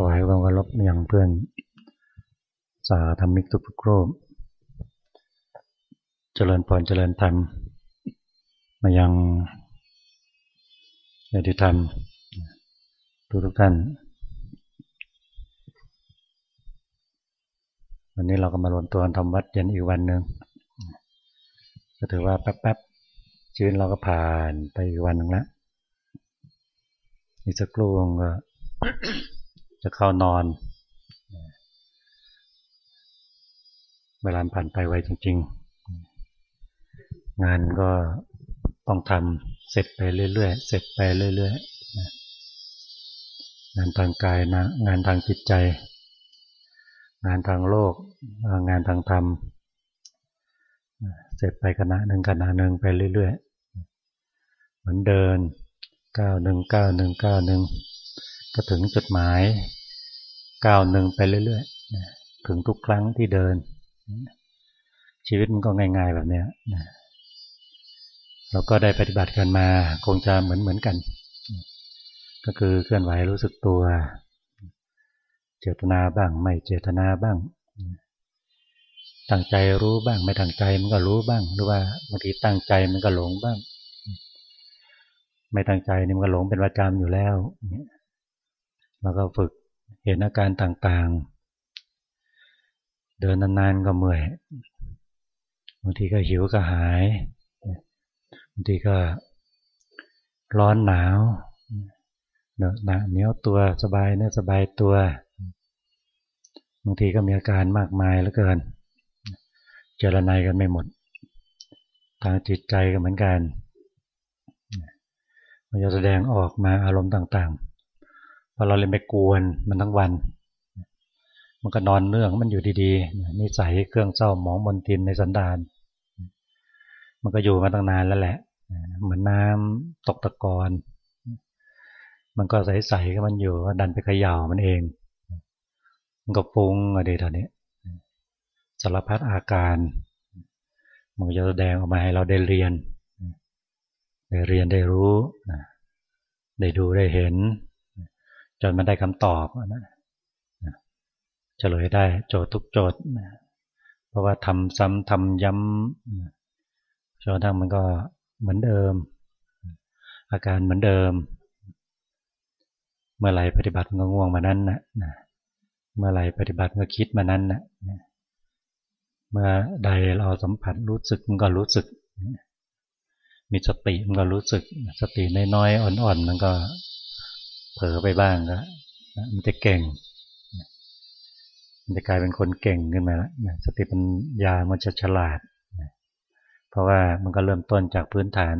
ถวายความเคารพอย่างเพื่อนสาธรรมิกทุกๆรูปเจริญพรเจริญธรรม มายังญาติธรรมทุกทุกท่าน วันนี้เราก็มารวมตัวทำวัดเย็นอีกวันหนึ่งก็ถือว่าแป๊บๆชีวิตเราก็ผ่านไปอีกวันหนึ่งแล้วอีกสักครู่ก็ จะเข้านอน เวลาผ่านไปไวจริง ๆ งานก็ต้องทำเสร็จไปเรื่อยๆ เสร็จไปเรื่อยๆ งานทางกายนะงานทางจิตใจ งานทางโลก งานทางธรรม เสร็จไปขณะหนึ่งขณะหนึ่งไปเรื่อยๆ เหมือนเดินก้าวหนึ่งก้าวหนึ่งก้าวหนึ่ง ก็ถึงจุดหมายก้าวหนึ่งไปเรื่อยๆถึงทุกครั้งที่เดิน ชีวิตมันก็ง่ายๆแบบนี้เราก็ได้ปฏิบัติกันมาคงจะเหมือนเหมือนกัน ก็คือเคลื่อนไหวรู้สึกตัว เจตนาบ้างไม่เจตนาบ้างตั้งใจรู้บ้างไม่ตั้งใจมันก็รู้บ้าง หรือว่าบางทีตั้งใจมันก็หลงบ้าง ไม่ตั้งใจนี่มันก็หลงเป็นประจำอยู่แล้วเราก็ฝึกเห็นอาการต่างๆ เดินนานๆก็เมื่อยบางทีก็หิวก็หายบางทีก็ร้อนหนาวเนื้อหนาเนี้ยวตัวสบายเนื้อสบายตัวบางทีก็มีอาการมากมายเหลือเกิน เจรนายกันไม่หมด ทางจิตใจก็เหมือนกันมันจะแสดงออกมาอารมณ์ต่างๆ พอเราเล่นไปกวนมันทั้งวัน มันก็นอนเนื่องมันอยู่ดีๆนิสัยเครื่องเศร้าหมองมนทินในสันดาน มันก็อยู่มาตั้งนานแล้วแหละ เหมือนน้ำตกตะกอนมันก็ใสๆก็มันอยู่ดันไปขย่ามันเอง มันก็ฟุ้งอะไรตอนนี้สารพัดอาการ มันจะแสดงออกมาให้เราได้เรียน ได้เรียนได้รู้ ได้ดูได้เห็น จนมันได้คำตอบนะเฉลยได้โจทย์ทุกโจทย์เพราะว่าทำซ้ำทำย้ำจนทั้งมันก็เหมือนเดิม อาการเหมือนเดิม เมื่อไหร่ปฏิบัติก็ง่วงมานั้นนะเมื่อไหร่ปฏิบัติก็คิดมานั้นนะเมื่อใดเราสัมผัสรู้สึกมันก็รู้สึก มีสติมันก็รู้สึก สติน้อยๆอ่อนๆมันก็ เผลอไปบ้างก็มันจะเก่ง มันจะกลายเป็นคนเก่งขึ้นมาแล้วสติปัญญามันจะฉลาด เพราะว่ามันก็เริ่มต้นจากพื้นฐาน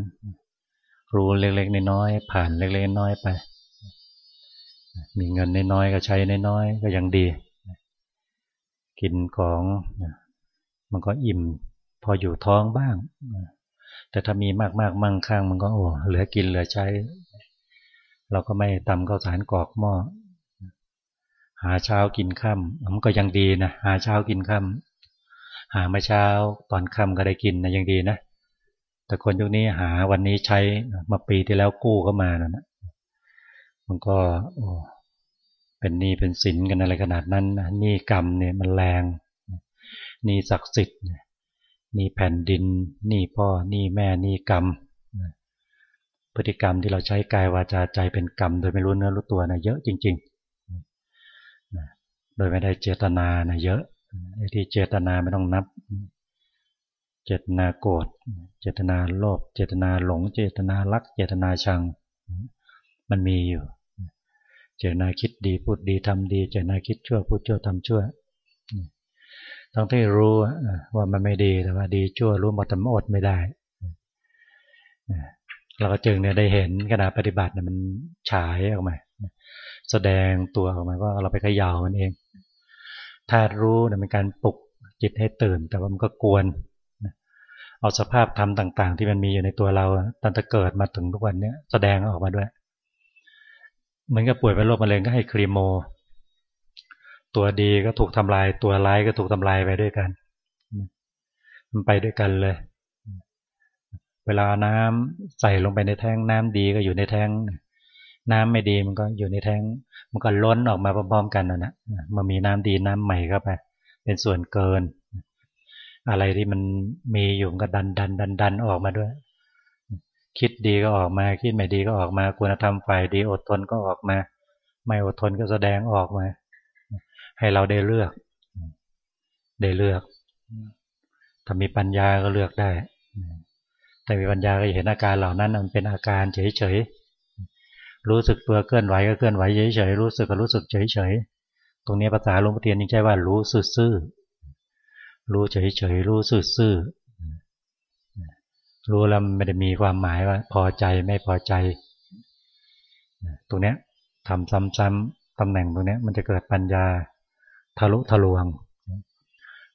รู้เล็กๆน้อยๆผ่านเล็กๆน้อยๆไป มีเงินน้อยๆก็ใช้น้อยๆก็ยังดี กินของมันก็อิ่มพออยู่ท้องบ้าง แต่ถ้ามีมากๆมั่งคั่งมันก็โอ้เหลือกินเหลือใช้ เราก็ไม่ตำข้าวสารกอกหม้อหาเช้ากินค่ำมันก็ยังดีนะหาเช้ากินค่ำหามาเช้าตอนค่ำก็ได้กินนะยังดีนะแต่คนยุคนี้หาวันนี้ใช้มาปีที่แล้วกู้เข้ามานะมันก็เป็นหนี้เป็นสินกันอะไรขนาดนั้นหนี้กรรมเนี่ยมันแรงหนี่ศักดิ์สิทธิ์หนี่แผ่นดินหนี่พ่อหนี่แม่หนี่กรรม พฤติกรรมที่เราใช้กายวาจาใจเป็นกรรม โดยไม่รู้เนื้อรู้ตัวนะเยอะจริงๆ โดยไม่ได้เจตนานะเยอะไอ้ที่เจตนาไม่ต้องนับ เจตนาโกรธ เจตนาโลภ เจตนาหลง เจตนารัก เจตนาชัง มันมีอยู่ เจตนาคิดดีพูดดีทำดี เจตนาคิดชั่วพูดชั่วทำชั่ว ทั้งที่รู้ว่ามันไม่ดีแต่ว่าดีชั่วรู้หมดแต่อดไม่ได้ เราก็จึงเนี่ยได้เห็นขณะปฏิบัติเนี่ยมันฉายออกมาแสดงตัวออกมาว่าเราไปขย่ามันเองธาตุรู้เนี่ยเป็นการปลุกจิตให้ตื่น แต่ว่ามันก็กวนเอาสภาพธรรมต่าง ๆ ที่มันมีอยู่ในตัวเราตั้งแต่เกิดมาถึงทุกวันเนี้ยแสดงออกมาด้วยเหมือนกับป่วยเป็นโรคมะเร็งก็ให้ครีโม ตัวดีก็ถูกทำลาย ตัวร้ายก็ถูกทำลายไปด้วยกัน มันไปด้วยกันเลย เวลาน้ำใส่ลงไปในแท้งน้ำดีก็อยู่ในแท้ง น้ำไม่ดีมันก็อยู่ในแท้ง มันก็ล้นออกมาพร้อมๆกันนะนะมันมีน้ำดีน้ำใหม่เข้าไปเป็นส่วนเกิน อะไรที่มันมีอยู่ก็ดันดันดันดันออกมาด้วย คิดดีก็ออกมา คิดไม่ดีก็ออกมาคุณธรรมฝ่ายดีอดทนก็ออกมา ไม่อดทนก็แสดงออกมา ให้เราได้เลือก ได้เลือกถ้ามีปัญญาก็เลือกได้ แต่มีปัญญาก็เห็นอาการเหล่านั้นมันเป็นอาการเฉยๆ รู้สึกตัวเคลื่อนไหวก็เคลื่อนไหวเฉยๆ รู้สึกก็รู้สึกเฉยๆ ตรงนี้ภาษาหลวงพ่อเทียนยังใช้ว่ารู้ซื่อๆ รู้เฉยๆ รู้ซื่อๆ รู้แล้วไม่ได้มีความหมายว่า พอใจไม่พอใจ ตรงนี้ทำซ้ำๆตำแหน่งตรงนี้มันจะเกิดปัญญาทะลุทะลวง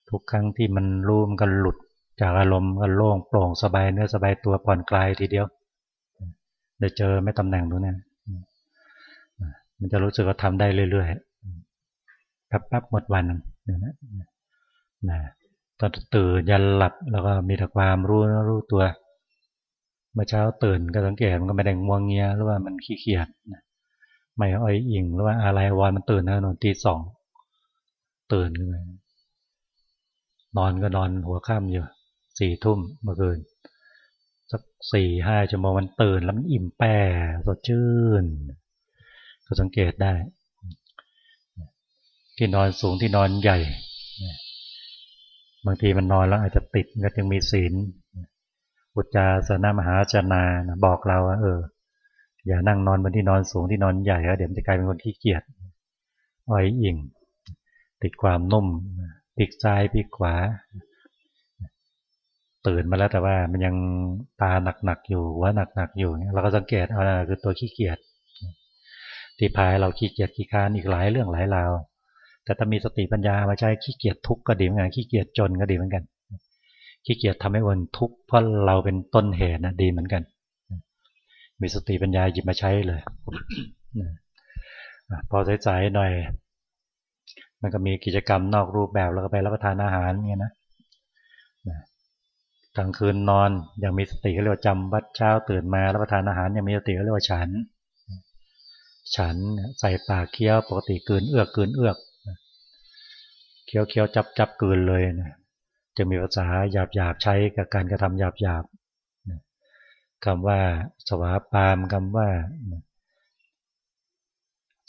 ทุกครั้งที่มันรู้มันก็หลุด จากอารมณ์ก็โล่งโปร่งสบายเนื้อสบายตัวผ่อนคลายทีเดียวได้เจอไม่ตำแหน่งตรงนี้มันจะรู้สึกว่าทำได้เรื่อยๆแป๊บๆหมดวันนึงนะนะตอนตื่นยันหลับแล้วก็มีแต่ความรู้รู้ตัวเมื่อเช้าตื่นก็สังเกตมันก็ไม่ได้งวงเงียหรือว่ามันขี้เกียจไม่อ้อยอิงหรือว่าอะไรวันมันตื่นนะนอนตีสองตื่นขึ้นมานอนก็นอนหัวค่ำอยู่ สี่ทุ่มเมื่อคืนสักสี่ห้าชั่วโมงมันตื่นแล้วมันอิ่มแป้สดชื่น ก็สังเกตได้ ที่นอนสูงที่นอนใหญ่บางทีมันนอนแล้วอาจจะติดก็จึงมีศีลอุจจาสนามหาจนานะบอกเราว่าเออ อย่านั่งนอนบนที่นอนสูงที่นอนใหญ่เดี๋ยวจะกลายเป็นคนขี้เกียจอ้อยอิ่ง ติดความนุ่มพลิกซ้ายพลิกขวา ตื่นมาแล้วแต่ว่ามันยังตาหนักๆอยู่หัวหนักๆอยู่เราก็สังเกตเอาคือตัวขี้เกียจที่พายเราขี้เกียจขี้ค้านอีกหลายเรื่องหลายราวแต่ถ้ามีสติปัญญามาใช้ขี้เกียจทุกข์ก็ดีเหมือนกันขี้เกียจจนก็ดีเหมือนกันขี้เกียจทำให้วันทุกข์เพราะเราเป็นต้นเหตุนะดีเหมือนกัน มีสติปัญญาหยิบมาใช้เลยพอสายๆหน่อย มันก็มีกิจกรรมนอกรูปแบบแล้วก็ไปรับประทานอาหารเงี้ยนะ กลางคืนนอนอย่างมีสติก็เรียกว่าจำวัดเช้าตื่นมารับประทานอาหารยังมีสติก็เรียกว่าฉัน ฉันใส่ปากเคี้ยวปกติกืนเอือกกืนเอือกเคี้ยวเคี้ยวจับจับกืนเลยนะจะมีภาษาหยาบหยาบใช้กับการกระทำหยาบหยาบคำว่าสวาปามคำว่า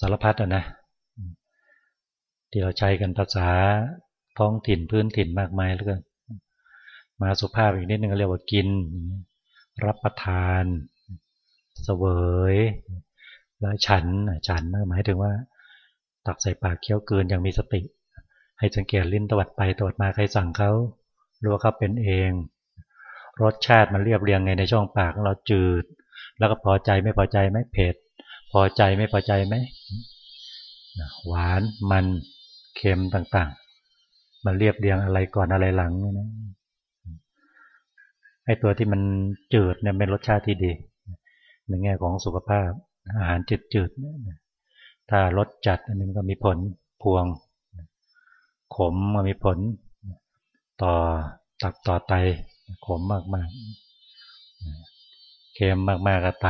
สารพัดอะนะ ที่เราใช้กันภาษาท้องถิ่นพื้นถิ่นมากมายแล้วก็ มาสุภาพอีกนิดนึงเรียกว่ากิน รับประทาน เสวยและฉันฉันหมายถึงว่า ตักใส่ปากเคี้ยวเกินอย่างมีสติ ให้สังเกตลิ้นตวัดไปตวัดมาใครสั่งเขาหรือว่าเขาเป็นเอง รสชาติมันเรียบเรียงไงในช่องปากเราจืด แล้วก็พอใจไม่พอใจไหมเผ็ดพอใจไม่พอใจไหมหวานมันเค็มต่างๆ มันเรียบเรียงอะไรก่อนอะไรหลังนะ ไอ้ตัวที่มันจืดเนี่ยเป็นรสชาติที่ดีในแง่ของสุขภาพ อาหารจืดๆถ้ารสจัดอันนี้ก็มีผลพวง ขมมันมีผล ต่อตับต่อไต ขมมากๆเค็มมากๆกับไต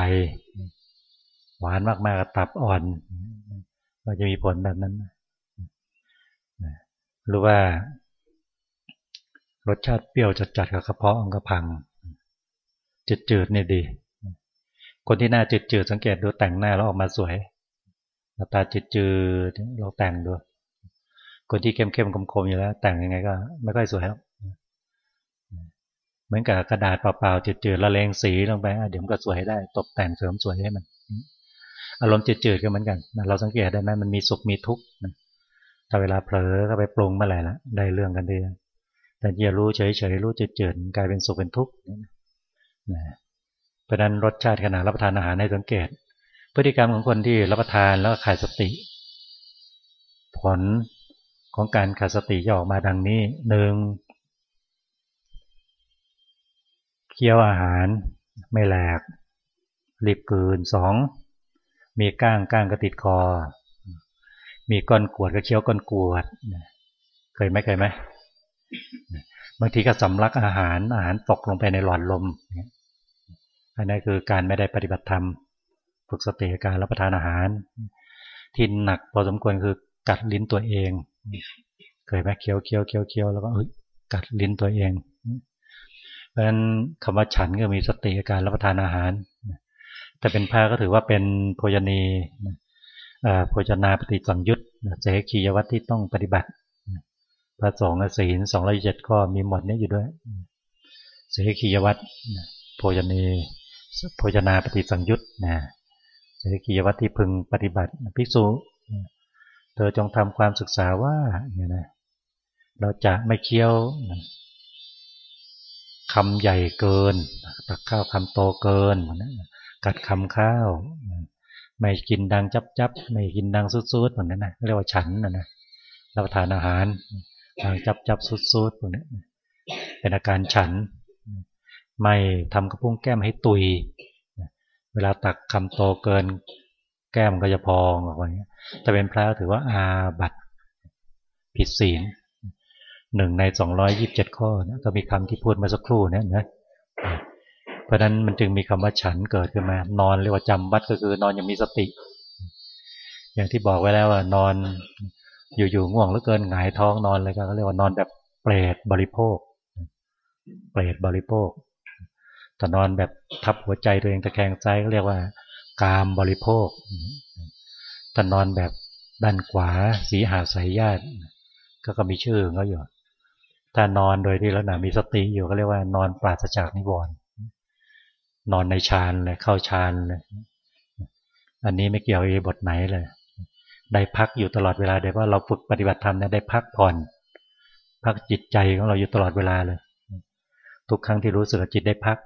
หวานมากๆกับตับอ่อน ก็จะมีผลแบบนั้นหรือว่า รสชาติเปรี้ยวจัดๆกับกระเพาะองกระพัง จืดๆเนี่ยดี คนที่หน้าจืดๆสังเกตดูแต่งหน้าแล้วออกมาสวยหน้าตาจืดๆเราแต่งดู คนที่เข้มๆคมๆอยู่แล้ว แต่งยังไงก็ ไม่ค่อยสวยแล้วเหมือนกับกระดาษเปล่าๆจืดๆละเลงสีลงไปเดี๋ยวมันก็สวยได้ ตกแต่งเสริมสวยให้มัน อารมณ์จืดๆก็เหมือนกันเราสังเกตได้ไหมมันมีสุขมีทุกข์ถ้าเวลาเผลอก็ไปปรุงเมื่อไหร่ละได้เรื่องกันดี แต่อย่ารู้เฉยๆรู้เจิดๆกลายเป็นสุขเป็นทุกข์เพราะนั้นรสชาติขณะรับประทานอาหารให้สังเกต พฤติกรรมของคนที่รับประทานแล้วขาดสติ ผลของการขาดสติจะออกมาดังนี้หนึ่งเคี้ยวอาหารไม่แหลกรีบกืนสองมีก้างก้างกระติดคอ มีก้อนกวดก็เคี้ยวก้อนกวด เคยไหมเคยไหม บางทีก็สำลักอาหารอาหารตกลงไปในหลอดลมอันนี้คือการไม่ได้ปฏิบัติธรรม ฝึกสติการรับประทานอาหาร ที่หนักพอสมควรคือกัดลิ้นตัวเอง เคยไหมเคี้ยวเคี้ยวเคี้ยวเคี้ยวแล้วก็กัดลิ้นตัวเอง เพราะฉะนั้นคำว่าฉันก็มีสติการรับประทานอาหาร แต่เป็นพระก็ถือว่าเป็นโภชนีโภชนาปฏิสังยุตเสกียวัตที่ต้องปฏิบัติ พระสงฆ์ศีลสองร้อยเจ็ดก็มีหมดนี้อยู่ด้วยเสกียวัตโภชนีโภชนาปฏิสังยุตนะเสกียวัตที่พึงปฏิบัติภิกษุเธอจงทำความศึกษาว่าเนี่ยนะเราจะไม่เคี้ยวคำใหญ่เกิน ตักข้าวคำโตเกิน กัดคำข้าว ไม่กินดังจับจับไม่กินดังซุดๆเหมือนนั้นนะเรียกว่าฉันนะนะรับประทานอาหาร จับจับซุดๆพวกนี้เป็นอาการฉัน ไม่ทำกระพุ้งแก้มให้ตุย เวลาตักคำโตเกิน แก้มก็จะพองออกมาแต่เป็นพระถือว่าอาบัตผิดศีลหนึ่งในสองร้อยยิบเจ็ดข้อนะก็มีคำที่พูดมาสักครู่เนี่ยนะเพราะนั้นมันจึงมีคำว่าฉันเกิดขึ้นมา นอนเรียกว่าจำวัดก็คือนอนอย่างมีสติ อย่างที่บอกไว้แล้วว่านอน อยู่ๆง่วงเหลือเกินหงายท้องนอนเลยก็เรียกว่านอนแบบเปรตบริโภค เปรตบริโภคแต่นอนแบบทับหัวใจตัวเองตะแคงใจก็เรียกว่ากามบริโภคแต่นอนแบบด้านขวาสีหาสายญาติก็ก็มีชื่อเขาอยู่ถ้านอนโดยที่แล้วนะมีสติอยู่ก็เรียกว่านอนปราศจากนิวรณ์นอนในฌานเลยเข้าฌานเลยอันนี้ไม่เกี่ยวกับบทไหนเลย ได้พักอยู่ตลอดเวลาเดี๋ยวว่าเราฝึกปฏิบัติธรรมเนี่ยได้พักผ่อน พักจิตใจของเราอยู่ตลอดเวลาเลย ทุกครั้งที่รู้สึกจิตได้พัก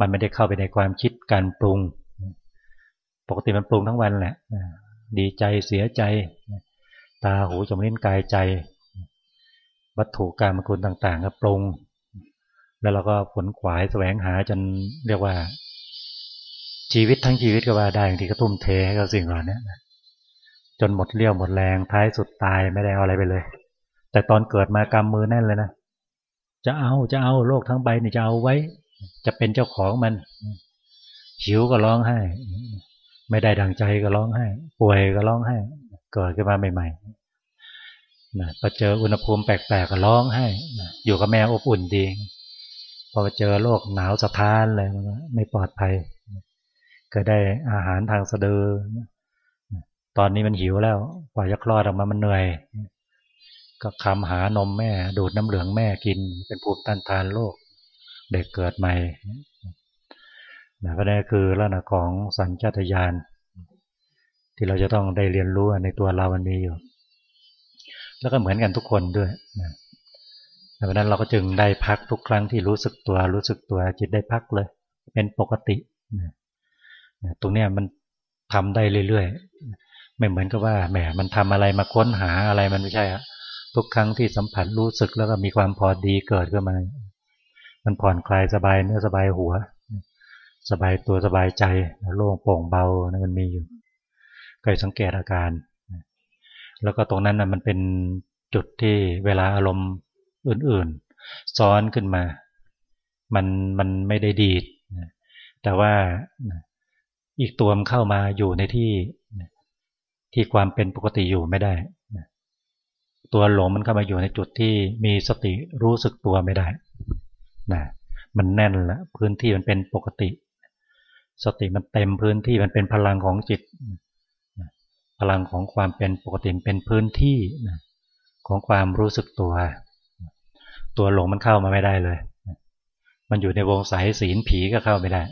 มันไม่ได้เข้าไปในความคิดการปรุง ปกติมันปรุงทั้งวันแหละดีใจเสียใจ ตาหูจมูกลิ้นกายใจ วัตถุการมคุณต่างๆก็ปรุง แล้วเราก็ผลขวายแสวงหาจนเรียกว่า ชีวิตทั้งชีวิตก็ว่าได้บางทีก็ทุ่มเทให้กับสิ่งเหล่านี้ จนหมดเลี้ยวหมดแรงท้ายสุดตายไม่ได้เอาอะไรไปเลย แต่ตอนเกิดมากำมือแน่นเลยนะจะเอาจะเอาโลกทั้งใบนี่จะเอาไว้ จะเป็นเจ้าของมันหิวก็ร้องไห้ ไม่ได้ดังใจก็ร้องไห้ ป่วยก็ร้องไห้ เกิดขึ้นมาใหม่ๆนะพอเจออุณหภูมิแปลกๆก็ร้องให้นะอยู่กับแม่อบอุ่นดีพอเจอโรคหนาวสะท้านเลยไม่ปลอดภัย ก็ได้อาหารทางสะดือ ตอนนี้มันหิวแล้ว กว่าจะคลอดออกมามันเหนื่อย ก็คำหานมแม่ ดูดน้ำเหลืองแม่กิน เป็นภูมิต้านทานโรคเด็กเกิดใหม่นะก็ได้คือลักษณะของสัญชาตญาณที่เราจะต้องได้เรียนรู้ในตัวเรามันมีอยู่ แล้วก็เหมือนกันทุกคนด้วยนะดังนั้นเราก็จึงได้พักทุกครั้งที่รู้สึกตัว รู้สึกตัวจิตได้พักเลย เป็นปกตินะตรงนี้มันทำได้เรื่อยๆ ไม่เหมือนกับว่าแหมมันทำอะไรมาค้นหาอะไรมันไม่ใช่อะทุกครั้งที่สัมผัสรู้สึกแล้วก็มีความพอดีเกิดขึ้นมา มันผ่อนคลายสบายเนื้อสบายหัว สบายตัวสบายใจโล่งโปร่งเบานะมันมีอยู่ก็สังเกตอาการ แล้วก็ตรงนั้นนะมันเป็นจุดที่เวลาอารมณ์อื่นๆ ซ้อนขึ้นมา มันมันไม่ได้ดีดแต่ว่าอีกตัวมันเข้ามาอยู่ในที่ ที่ความเป็นปกติอยู่ไม่ได้ ตัวหลงมันเข้ามาอยู่ในจุดที่มีสติรู้สึกตัวไม่ได้นะมันแน่นละพื้นที่มันเป็นปกติ สติมันเต็มพื้นที่มันเป็นพลังของจิต พลังของความเป็นปกติเป็นพื้นที่ของความรู้สึกตัว ตัวหลงมันเข้ามาไม่ได้เลย มันอยู่ในวงสายศีลผีก็เข้าไม่ได้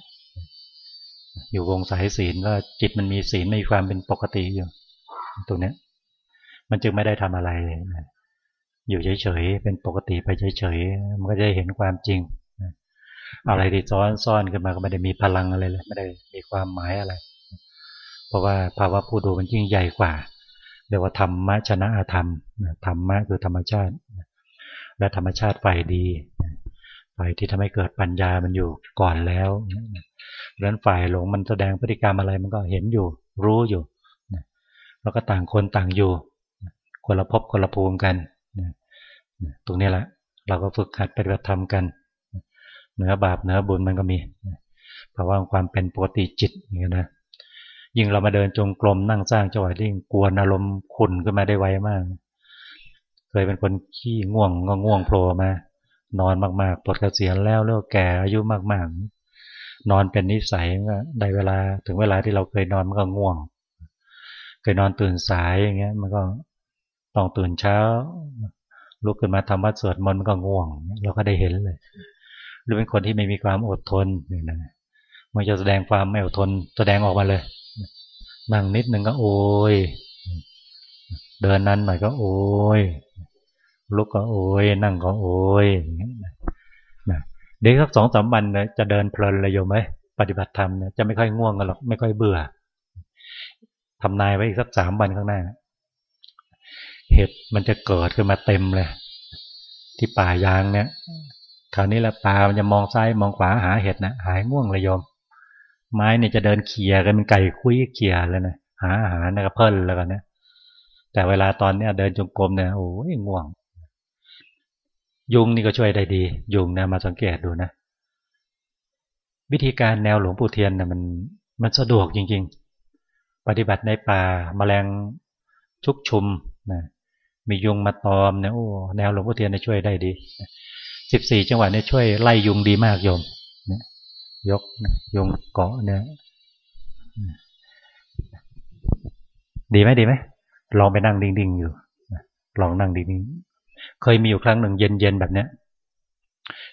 อยู่วงสายศีลว่าจิตมันมีศีลมีความเป็นปกติอยู่ ตรงนี้มันจึงไม่ได้ทำอะไร อยู่เฉยๆ เป็นปกติไปเฉยๆ มันก็จะเห็นความจริง อะไรที่ซ้อนซ่อนขึ้นมาก็ไม่ได้มีพลังอะไรเลย ไม่ได้มีความหมายอะไร เพราะว่าภาวะผู้ดูมันยิ่งใหญ่กว่า เรียกว่าธรรมะชนะอธรรม ธรรมะคือธรรมชาติ และธรรมชาติฝ่ายดี ฝ่ายที่ทำให้เกิดปัญญามันอยู่ก่อนแล้วดังนั้นฝ่ายหลงมันแสดงพฤติกรรมอะไรมันก็เห็นอยู่ รู้อยู่ แล้วก็ต่างคนต่างอยู่คนละพบคนละภูมิกันตรงนี้แหละเราก็ฝึกหัดปฏิบัติธรรมกันเหนือบาปเหนือบุญมันก็มีภาวะความเป็นปกติจิตอย่างนี้นะยิ่งเรามาเดินจงกรมนั่งสร้างจังหวะยิ่งกวนอารมณ์ขุนขึ้นมาได้ไวมาก เคยเป็นคนขี้ง่วงก็ง่วงโผล่มา นอนมากๆปลดเกษียณแล้วเลิกแก่อายุมากๆ นอนเป็นนิสัยก็ได้เวลาถึงเวลาที่เราเคยนอนมันก็ง่วง เคยนอนตื่นสายอย่างเงี้ย มันก็ต้องตื่นเช้า ลุกขึ้นมาทำวัดสวดมนต์มันก็ง่วง เราก็ได้เห็นเลย หรือเป็นคนที่ไม่มีความอดทนเนี่ยนะมันจะแสดงความไม่อดทน แสดงออกมาเลย นั่งนิดนึงก็โอย เดินนั้นหน่อยก็โอยลุกก็โอยนั่งก็โอยนะเด็กสักสองสามวันจะเดินเพลินเลยโยมไหมปฏิบัติธรรมเนี่ยจะไม่ค่อยง่วงกันหรอกไม่ค่อยเบื่อ ทำนายไว้อีกสักสามวันข้างหน้า เห็ดมันจะเกิดขึ้นมาเต็มเลย ที่ป่ายางเนี่ย คราวนี้ละตามันจะมองซ้ายมองขวาหาเห็ดนะหายง่วงเลยโยม ไม้เนี่ยจะเดินเขี่ยกันเป็นไก่คุยเขี่ยเลยนะหาอาหารนะก็เพิ่นแล้วกันนะแต่เวลาตอนเนี้ยเดินจงกรมเนี่ยโอ้ยง่วง ยุงนี่ก็ช่วยได้ดี ยุงนะมาสังเกตดูนะวิธีการแนวหลวงปู่เทียนนะมันมันสะดวกจริง ๆ ปฏิบัติในป่ามาแมลงชุกชุมนะมียุงมาตอมเนี่ยโอ้แนวหลวงพ่อเทียนช่วยได้ดีสิบสี่จังหวะเนี่ยช่วยไล่ยุงดีมากโยมยยกยุงเกาะเนี่ยดีไหมดีไหมลองไปนั่งดิ่งๆอยู่ลองนั่งดิ่งๆเคยมีอยู่ครั้งหนึ่งเย็นๆแบบเนี้ย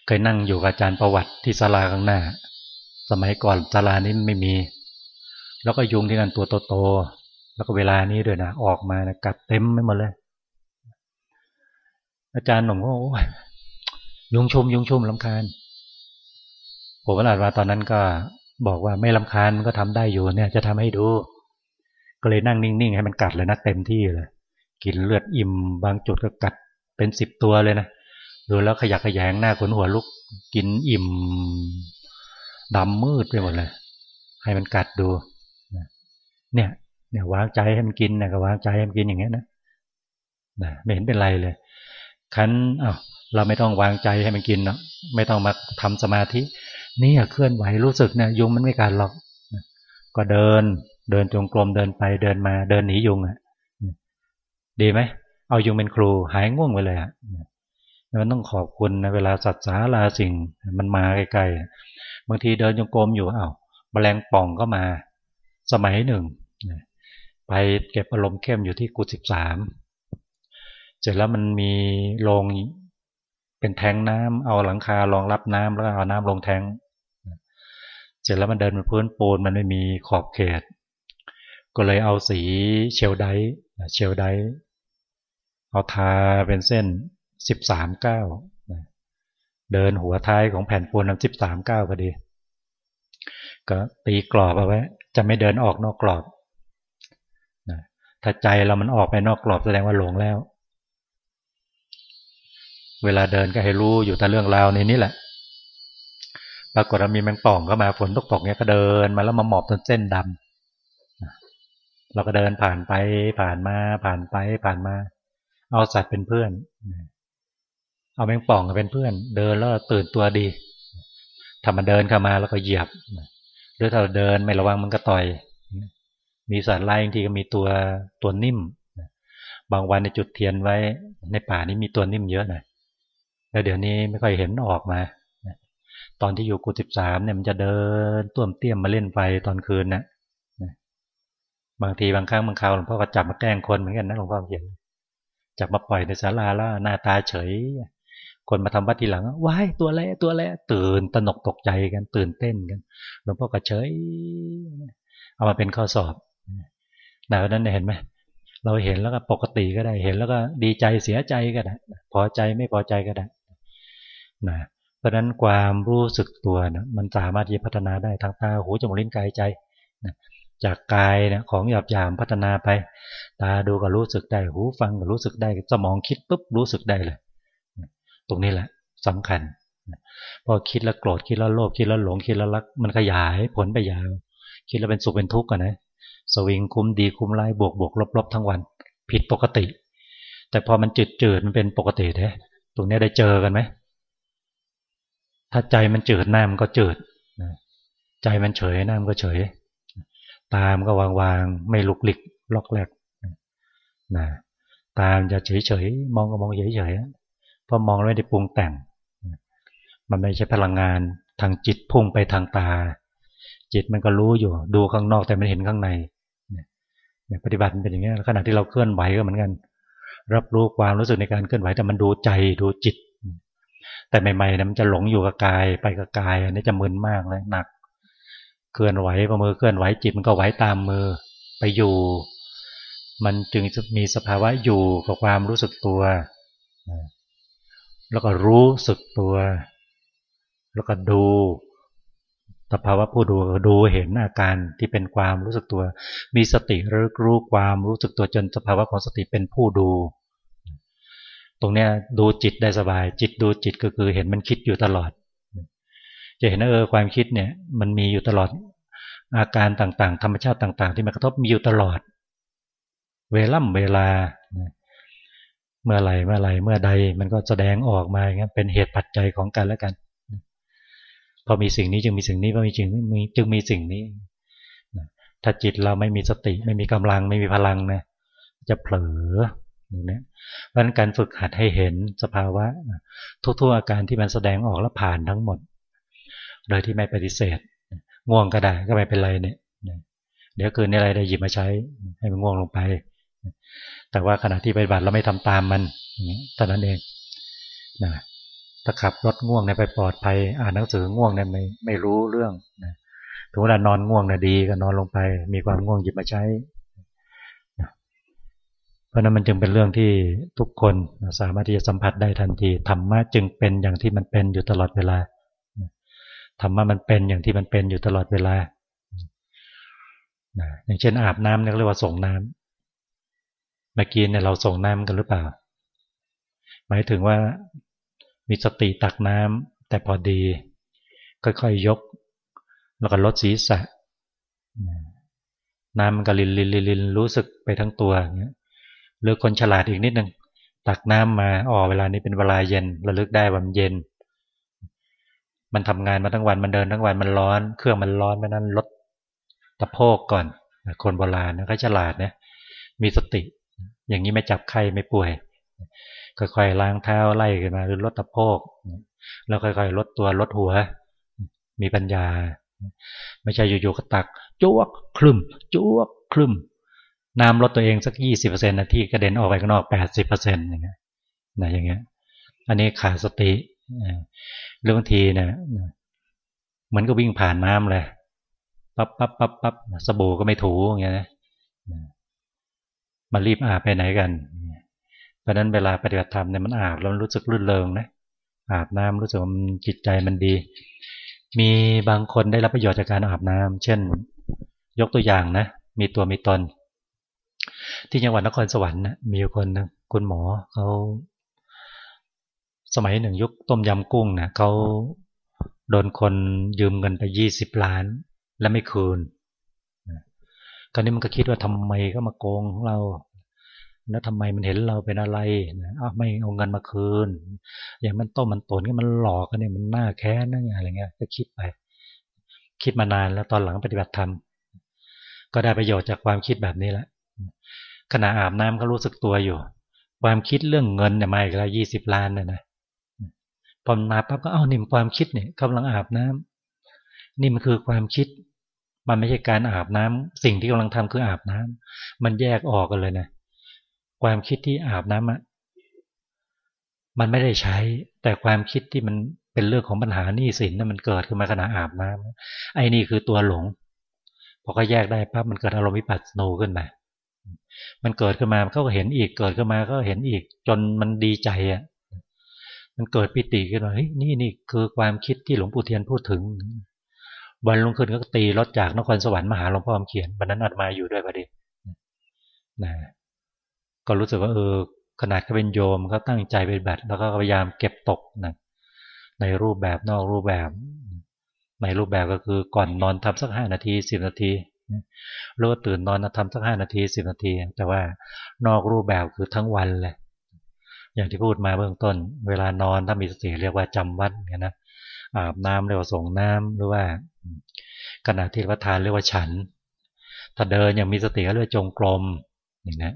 เคยนั่งอยู่กับอาจารย์ประวัติที่ศาลาข้างหน้า สมัยก่อนศาลานี้ไม่มี แล้วก็ยุงที่นั่นตัวโตๆแล้วก็เวลานี้ด้วยนะออกมานะกัดเต็มไม่หมดเลย อาจารย์หนุ่มก็โอ้ยยุงชุมยุงชุมลำคาญผมว่าว่าตอนนั้นก็บอกว่าไม่ลำคาญมันก็ทำได้อยู่เนี่ย จะทำให้ดู ก็เลยนั่งนิ่งๆให้มันกัดเลยนะเต็มที่เลยกินเลือดอิ่มบางจุดก็กัดเป็นสิบตัวเลยนะดูแล้วขยักขยงหน้าขนหัวลุก กินอิ่มดำมืดไปหมดเลย ให้มันกัดดู เนี่ยเนี่ยวางใจให้มันกินนะก็วางใจให้มันกินอย่างเงี้ยนะนะไม่เห็นเป็นไรเลยคันอ้าวเราไม่ต้องวางใจให้มันกินเนาะไม่ต้องมาทำสมาธินี่เคลื่อนไหวรู้สึกเนี่ยยุงมันไม่กัดหรอกก็เดิน เดินจงกรมเดินไปเดินมาเดินหนียุงอะดีไหมเอายุงเป็นครูหายง่วงไปเลยอะมันต้องขอบคุณนะเวลาสัตว์สาลาสิ่งมันมาใกล้ๆบางทีเดินจงกรมอยู่อ้าวแมลงป่องก็มา สมัยหนึ่ง ไปเก็บอารมณ์เข้มอยู่ที่กุศิบสามเสร็จแล้วมันมีโรงเป็นแทงน้ำเอาหลังคารองรับน้ำแล้วเอาน้ำลงแทงเสร็จแล้วมันเดินบนพื้นปูนมันไม่มีขอบเขต ก็เลยเอาสีเชลไดเชลไดเอาทาเป็นเส้นสิบสามเก้าเดินหัวท้ายของแผ่นปูนนั้นสิบสามเก้าพอดี ก็ตีกรอบเอาไว้ จะไม่เดินออกนอกกรอบ ถ้าใจเรามันออกไปนอกกรอบแสดงว่าหลงแล้ว เวลาเดินก็ให้รู้อยู่แต่เรื่องราวในนี้แหละปรากฏว่ามีแมงป่องเข้ามาฝนตกตกเนี้ยก็เดินมาแล้วมาหมอบจนเส้นดำเราก็เดินผ่านไปผ่านมาผ่านไปผ่านมา เอาสัตว์เป็นเพื่อน เอาแมงป่องเป็นเพื่อน เดินแล้วตื่นตัวดีถ้ามันเดินเข้ามาแล้วก็เหยียบหรือถ้าเราเดินไม่ระวังมันก็ต่อย มีสัตว์ไล่บางทีก็มีตัวตัวนิ่ม บางวันในจุดเทียนไว้ในป่านี้มีตัวนิ่มเยอะหน่อยแล้วเดี๋ยวนี้ไม่ค่อยเห็นออกมา ตอนที่อยู่กุฏิบสามเนี่ยมันจะเดินต้วมเตี้ยมมาเล่นไฟตอนคืนนะบางทีบางครั้งบางคราวหลวงพ่อก็จับมาแกล้งคนเหมือนกันนะหลวงพ่อเห็นจับมาปล่อยในศาลาแล้วหน้าตาเฉย คนมาทำวัดทีหลังว้ายตัวแล้ตัวแล้ตื่นตนกตกใจกันตื่นเต้นกัน หลวงพ่อก็เฉย เอามาเป็นข้อสอบ แต่วันนั้นเห็นไหมเราเห็นแล้วก็ปกติก็ได้ เห็นแล้วก็ดีใจเสียใจก็ได้ พอใจไม่พอใจก็ได้นะเพราะนั้นความรู้สึกตัวนะมันสามารถที่พัฒนาได้ทางตาหูจมูกลิ้นกายใจนะจากกายนะของหยาบหยามพัฒนาไป ตาดูก็รู้สึกได้ หูฟังก็รู้สึกได้ สมองคิดปุ๊บรู้สึกได้เลย ตรงนี้แหละสำคัญ พอคิดแล้วโกรธคิดแล้วโลภคิดแล้วหลงคิดแล้วรัก มันขยายผลไปยาว คิดแล้วเป็นสุขเป็นทุกข์กันนะ สวิงคุ้มดีคุ้มร้ายบวกบวกลบลบทั้งวัน ผิดปกติ แต่พอมันจืดจืดมันเป็นปกติแท้ตรงนี้ได้เจอกันไหมถ้าใจมันจืดหน้ามันก็จืดใจมันเฉยหน้ามันก็เฉย ตามก็วางวางไม่ลุกลิกล็อกแหลกนะตามจะเฉยเฉยมองก็มองเฉยเฉยเพราะมองไม่ได้ปรุงแต่ง มันไม่ใช่พลังงานทางจิตพุ่งไปทางตา จิตมันก็รู้อยู่ ดูข้างนอกแต่มันเห็นข้างใน ปฏิบัติเป็นอย่างนี้ขณะที่เราเคลื่อนไหวก็เหมือนกัน รับรู้ความรู้สึกในการเคลื่อนไหวแต่มันดูใจดูจิต แต่ใหม่ๆนะมันจะหลงอยู่กับกายไปกับกาย อันนี้จะมึนมากเลยหนัก เคลื่อนไหวพอมือเคลื่อนไหวจิตมันก็ไหวตามมือไปอยู่ มันจึงจะมีสภาวะอยู่กับความรู้สึกตัว แล้วก็รู้สึกตัว แล้วก็ดู สภาวะผู้ดูดูเห็นอาการที่เป็นความรู้สึกตัว มีสติรู้รู้ความรู้สึกตัวจนสภาวะของสติเป็นผู้ดู ตรงเนี้ยดูจิตได้สบาย จิตดูจิตก็คือเห็นมันคิดอยู่ตลอด จะเห็นว่าเออความคิดเนี่ยมันมีอยู่ตลอดอาการต่างๆ ธรรมชาติต่างๆ ที่มันกระทบมีอยู่ตลอด เวล่ำเวลา เมื่อไหร่เมื่อไหร่เมื่อใดมันก็แสดงออกมาอย่างนี้เป็นเหตุปัจจัยของกันและกัน พอมีสิ่งนี้จึงมีสิ่งนี้พอมีจึงมีจึงมีสิ่งนี้ถ้าจิตเราไม่มีสติ ไม่มีกำลังไม่มีพลังนะจะเผลออย่างนี้เพราะนั้นการฝึกหัดให้เห็นสภาวะทุกๆอาการที่มันแสดงออกแล้วผ่านทั้งหมด โดยที่ไม่ปฏิเสธ ง่วงก็ได้ก็ไม่เป็นไรเนี่ยเดี๋ยวคืนนี้อะไรได้หยิบมาใช้ให้มันง่วงลงไป แต่ว่าขณะที่ปฏิบัติเราไม่ทำตามมันอย่างนี้ตอนนั้นเองนะ ถ้าขับรถง่วงเนี่ยไปปลอดภัย อ่านหนังสือง่วงเนี่ยไม่ไม่รู้เรื่องนะถึงเวลานอนง่วงเนี่ยดีก็นอนลงไป มีความง่วงหยิบมาใช้ เพราะนั้นมันจึงเป็นเรื่องที่ทุกคนสามารถที่จะสัมผัสได้ทันทีธรรมะจึงเป็นอย่างที่มันเป็นอยู่ตลอดเวลาธรรมะมันเป็นอย่างที่มันเป็นอยู่ตลอดเวลาอย่างเช่นอาบน้ำเนี่ยเรียกว่าส่งน้ำเมื่อกี้เนี่ยเราส่งน้ำกันหรือเปล่า หมายถึงว่า มีสติตักน้ำแต่พอดี ค่อยๆยกแล้วก็ลดศีรษะ น้ำมันก็ลินลินลินรู้สึกไปทั้งตัวเงี้ยหรือคนฉลาดอีกนิดหนึ่งตักน้ำมาอ๋อเวลานี้เป็นเวลาเย็นระลึกได้ว่ามันเย็น มันทำงานมาทั้งวันมันเดินทั้งวันมันร้อน เครื่องมันร้อนไม่นั้นลดตะโพกก่อน คนโบราณนะก็ฉลาดนะมีสติ อย่างนี้ไม่จับไข้ไม่ป่วย ค่อยๆล้างเท้าไล่ขึ้นมาหรือลดตะโพกแล้วค่อยๆลดตัวลดหัว มีปัญญา ไม่ใช่อยู่ๆก็ตักจวกคลึมจวกคลึมน้ำลดตัวเองสักยี่สิบเปอร์เซ็นต์นาทีกระเด็นออกไปข้างนอกแปดสิบเปอร์เซ็นต์อย่างเงี้ยนะอย่างเงี้ย อันนี้ขาดสติเรื่องทีเนี่ยเหมือนก็วิ่งผ่านน้ำเลยปั๊บปั๊บปั๊บปั๊บสบู่ก็ไม่ถูอย่างเงี้ยนะมารีบอาบไปไหนกัน ราะนั้นเวลาปฏิบัติธรรมเนี่ยมันอาบแล้วมันรู้สึกรื่นเริงนะอาบน้ำรู้สึกว่าจิตใจมันดี มีบางคนได้รับประโยชน์จากการอาบน้ำเช่น ยกตัวอย่างนะ มีตัวมีตน ที่จังหวัดนครสวรรค์นะมีคนนะคุณหมอเขาสมัยหนึ่งยุคต้มยำกุ้งนะเขาโดนคนยืมเงินไปยี่สิบล้าน แล้วไม่คืนคราวนี้มันก็คิดว่าทำไมก็มาโกงเรา แล้วทำไมมันเห็นเราเป็นอะไรนะอ้าวไม่เอาเงินมาคืน อย่างมันต้มมันตนก็มันหลอกกันเนี่ยมันน่าแค้นนั่นอะไรเงี้ยก็คิดไป คิดมานานแล้วตอนหลังปฏิบัติธรรมก็ได้ประโยชน์จากความคิดแบบนี้แหละขณะอาบน้ำก็รู้สึกตัวอยู่ ความคิดเรื่องเงินเนี่ยมาอีกแล้วยี่สิบล้านเนี่ยนะพอมาปั๊บก็เอ้านี่ความคิดเนี่ยกำลังอาบน้ำนี่มันคือความคิด มันไม่ใช่การอาบน้ำสิ่งที่กำลังทำคืออาบน้ำมันแยกออกกันเลยนะ ความคิดที่อาบน้ำอะมันไม่ได้ใช้ แต่ความคิดที่มันเป็นเรื่องของปัญหาหนี้สินนั้นมันเกิดขึ้นมาขณะอาบน้ำไอ้นี่คือตัวหลงพอก็แยกได้ปั๊บมันเกิดอารมณ์วิปัสสนูขึ้นมา มันเกิดขึ้นมาเขาก็เห็นอีกเกิดขึ้นมาก็เห็นอีกจนมันดีใจอะมันเกิดปิติขึ้นมาเฮ้ยนี่นี่คือความคิดที่หลวงปู่เทียนพูดถึงวันลงขึ้นก็ตีรถจากนครสวรรค์มาหาหลวงพ่อคำเขียนวันนั้นอัดมาอยู่ด้วยพอดีนะ ก็รู้สึกว่าเออขนาดเขาเป็นโยมเขาตั้งใจเป็นแบบแล้วก็พยายามเก็บตกนะในรูปแบบนอกรูปแบบ ในรูปแบบก็คือก่อนนอนทำสักห้านาทีสิบนาทีหรือว่าตื่นนอนทำสักห้านาทีสิบนาที แต่ว่านอกรูปแบบคือทั้งวันเลยอย่างที่พูดมาเบื้องต้น เวลานอนถ้ามีสติเรียกว่าจำวัดนะอาบน้ำเรียกว่าส่งน้ำหรือว่าขณะที่รับประทานเรียกว่าฉัน ถ้าเดินอย่างมีสติก็เรียกจงกรมอย่างนี้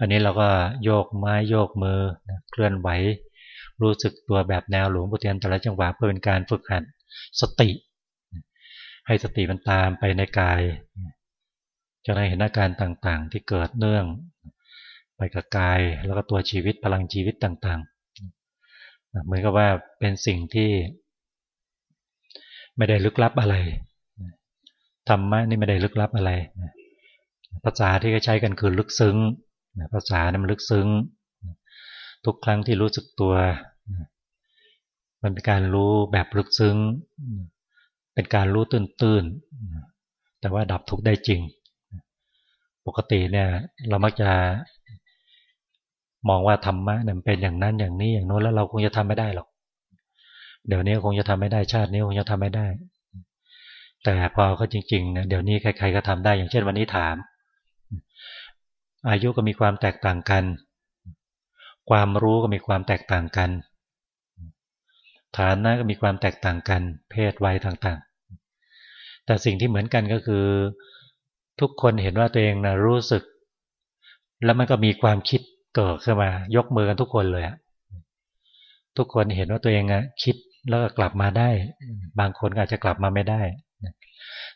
อันนี้เราก็โยกไม้โยกมือเคลื่อนไหว รู้สึกตัวแบบแนวหลวงพุทเทียนแต่ละจังหวะเพื่อเป็นการฝึกหัดสติ ให้สติมันตามไปในกายจะได้เห็นอาการต่างๆ ที่เกิดเนื่อง ไปกับกายแล้วก็ตัวชีวิตพลังชีวิตต่างๆ เหมือนกับว่าเป็นสิ่งที่ไม่ได้ลึกลับอะไรธรรมะนี่ไม่ได้ลึกลับอะไร ภาษาที่เขาใช้กันคือลึกซึ้ง ภาษานี่มันลึกซึ้ง ทุกครั้งที่รู้สึกตัว มันเป็นการรู้แบบลึกซึ้ง เป็นการรู้ตื้นๆ แต่ว่าดับทุกได้จริง ปกติเนี่ยเรามักจะมองว่าธรรมะเนี่ยเป็นอย่างนั้นอย่างนี้อย่างโน้นแล้วเราคงจะทำไม่ได้หรอก เดี๋ยวนี้คงจะทำไม่ได้ชาตินี้คงจะทำไม่ได้ แต่พอเขาจริงๆเนี่ยเดี๋ยวนี้ใครๆก็ทำได้อย่างเช่นวันนี้ถาม อายุก็มีความแตกต่างกัน ความรู้ก็มีความแตกต่างกัน ฐานะก็มีความแตกต่างกัน เพศวัยต่างๆ แต่สิ่งที่เหมือนกันก็คือ ทุกคนเห็นว่าตัวเองนะรู้สึก แล้วมันก็มีความคิดเกิดขึ้นมา ยกมือกันทุกคนเลยทุกคนเห็นว่าตัวเองอะคิดแล้วก็กลับมาได้ บางคนอาจจะกลับมาไม่ได้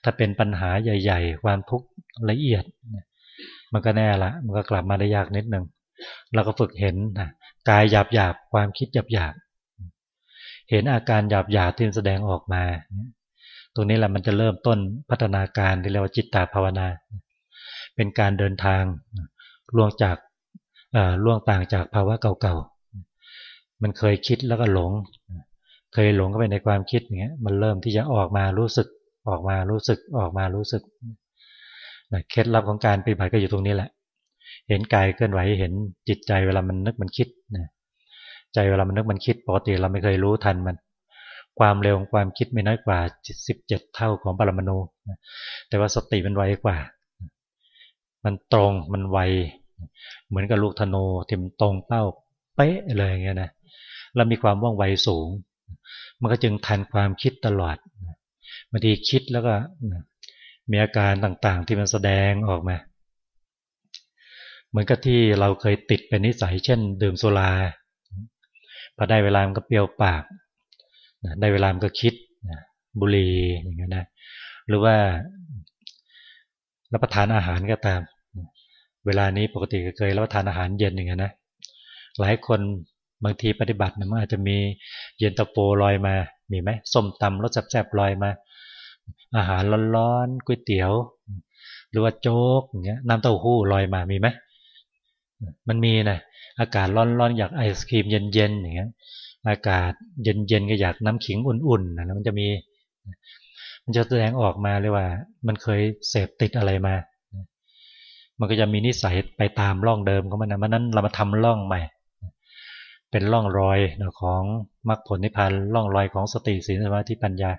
ถ้าเป็นปัญหาใหญ่ ๆ ความทุกข์ละเอียด มันก็แน่ละมันก็กลับมาได้ยากนิดหนึ่งเราก็ฝึกเห็นนะกายหยาบหยาบความคิดหยาบหยาบเห็นอาการหยาบหยาบที่แสดงออกมา ตรงนี้แหละมันจะเริ่มต้นพัฒนาการที่เรียกว่าจิตตาภาวนา เป็นการเดินทางล่วงจากล่วงต่างจากภาวะเก่าๆ มันเคยคิดแล้วก็หลง เคยหลงก็ไปในความคิดอย่างเงี้ย มันเริ่มที่จะออกมารู้สึก ออกมารู้สึก ออกมารู้สึก เคล็ดลับของการปฏิบัติก็อยู่ตรงนี้แหละ เห็นกายเคลื่อนไหวเห็นจิตใจเวลามันนึกมันคิดนะใจเวลามันนึกมันคิดปกติเราไม่เคยรู้ทันมัน ความเร็วของความคิดไม่น้อยกว่าสิบเจ็ดเท่าของปรมาณูแต่ว่าสติมันไวกว่า มันตรงมันไว เหมือนกับลูกธนูที่มันตรงเป้าเป๊ะเลยอย่างเงี้ยนะแล้วมีความว่องไวสูง มันก็จึงทันความคิดตลอดบางทีคิดแล้วก็ มีอาการต่างๆ ที่มันแสดงออกมาเหมือนกับที่เราเคยติดเป็นนิสัย เช่น ดื่มโซลาพอได้เวลามันก็เปรี้ยวปากได้เวลามันก็คิดบุหรี่อย่างเงี้ยนะหรือว่ารับประทานอาหารก็ตาม เวลานี้ปกติเคยรับประทานอาหารเย็นอย่างเงี้ยนะหลายคนบางทีปฏิบัติมันอาจจะมีเย็นตะโปลอยมา มีไหมส้มตำรสแซ่บๆลอยมา อาหารร้อนๆก๋วยเตี๋ยว หรือว่าโจ๊กอย่างเงี้ยน้ำเต้าหู้ลอยมามีไหมมันมีนะอากาศร้อนๆอยากไอศครีมเย็นๆอย่างเงี้ยอากาศเย็นๆก็อยากน้ำขิงอุ่นๆนะมันจะมี มันจะแสดงออกมาเลยว่า มันเคยเสพติดอะไรมา มันก็จะมีนิสัยไปตามร่องเดิมของมันนะมันนั้นเรามาทำร่องใหม่ เป็นร่องรอยของมรรคผลนิพพานร่องรอยของสติสีสมาธิปัญญา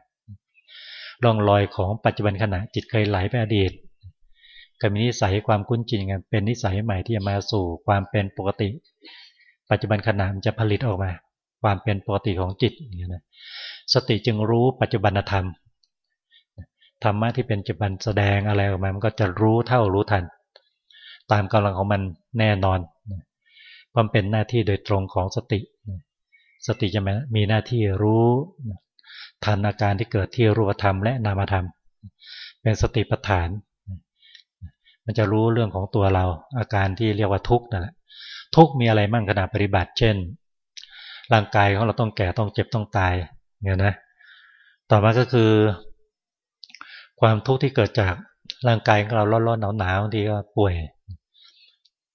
ร่องรอยของปัจจุบันขณะจิตเคยไหลไปอดีตก็มีนิสัยความคุ้นชินกันเป็นนิสัยใหม่ที่จะมาสู่ความเป็นปกติ ปัจจุบันขณะมันจะผลิตออกมา ความเป็นปกติของจิตอย่างนี้นะสติจึงรู้ปัจจุบันธรรมธรรมะที่เป็นปัจจุบันแสดงอะไรออกมามันก็จะรู้เท่ารู้ทัน ตามกำลังของมันแน่นอนความเป็นหน้าที่โดยตรงของสติ สติจะมีหน้าที่รู้ ทันอาการที่เกิดที่รูปธรรมและนามธรรม เป็นสติปัฏฐาน มันจะรู้เรื่องของตัวเรา อาการที่เรียกว่าทุกข์นั่นแหละทุกข์มีอะไรมั่งขณะปฏิบัติ เช่น ร่างกายของเราต้องแก่ต้องเจ็บต้องตายเนี่ยนะต่อมาก็คือ ความทุกข์ที่เกิดจากร่างกายของเราร้อนๆหนาวๆบางทีก็ป่วย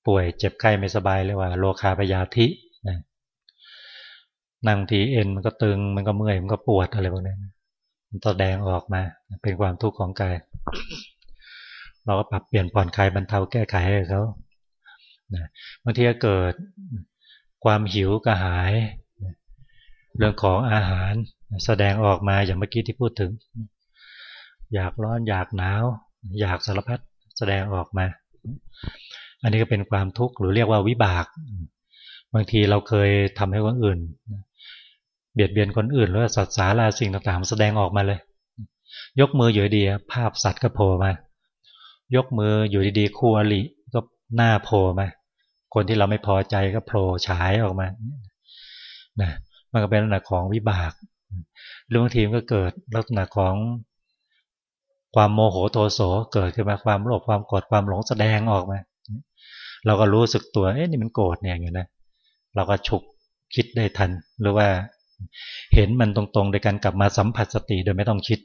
ป่วยเจ็บไข้ไม่สบายเรียกว่าโลคาพยาธิ นั่งทีเอ็นมันก็ตึง มันก็เมื่อย มันก็ปวดอะไรพวกนี้มันแสดงออกมา เป็นความทุกข์ของกาย เราก็ปรับเปลี่ยนผ่อนคลายบรรเทาแก้ไขให้เขาบางทีก็เกิดความหิวกระหาย เรื่องของอาหารแสดงออกมาอย่างเมื่อกี้ที่พูดถึง อยากร้อนอยากหนาว อยากสารพัดแสดงออกมา อันนี้ก็เป็นความทุกข์หรือเรียกว่าวิบาก บางทีเราเคยทำให้คนอื่น เบียดเบียนคนอื่นหรือสัตว์สาราสิ่งต่างๆแสดงออกมาเลย ยกมืออยู่ดีภาพสัตว์ก็โผล่มา ยกมืออยู่ดีๆคู่อริก็หน้าโผล่มา คนที่เราไม่พอใจก็โผล่ฉายออกมานะมันก็เป็นลักษณะของวิบากหรือบางทีมก็เกิดลักษณะของความโมโหโทโสเกิดขึ้นมาความโลภความโกรธความหลงแสดงออกมา เราก็รู้สึกตัวเอ๊ะนี่มันโกรธเนี่ยอย่างนี้นะเราก็ฉุกคิดได้ทันหรือว่า เห็นมันตรงๆ โดยการกลับมาสัมผัสสติโดยไม่ต้องคิด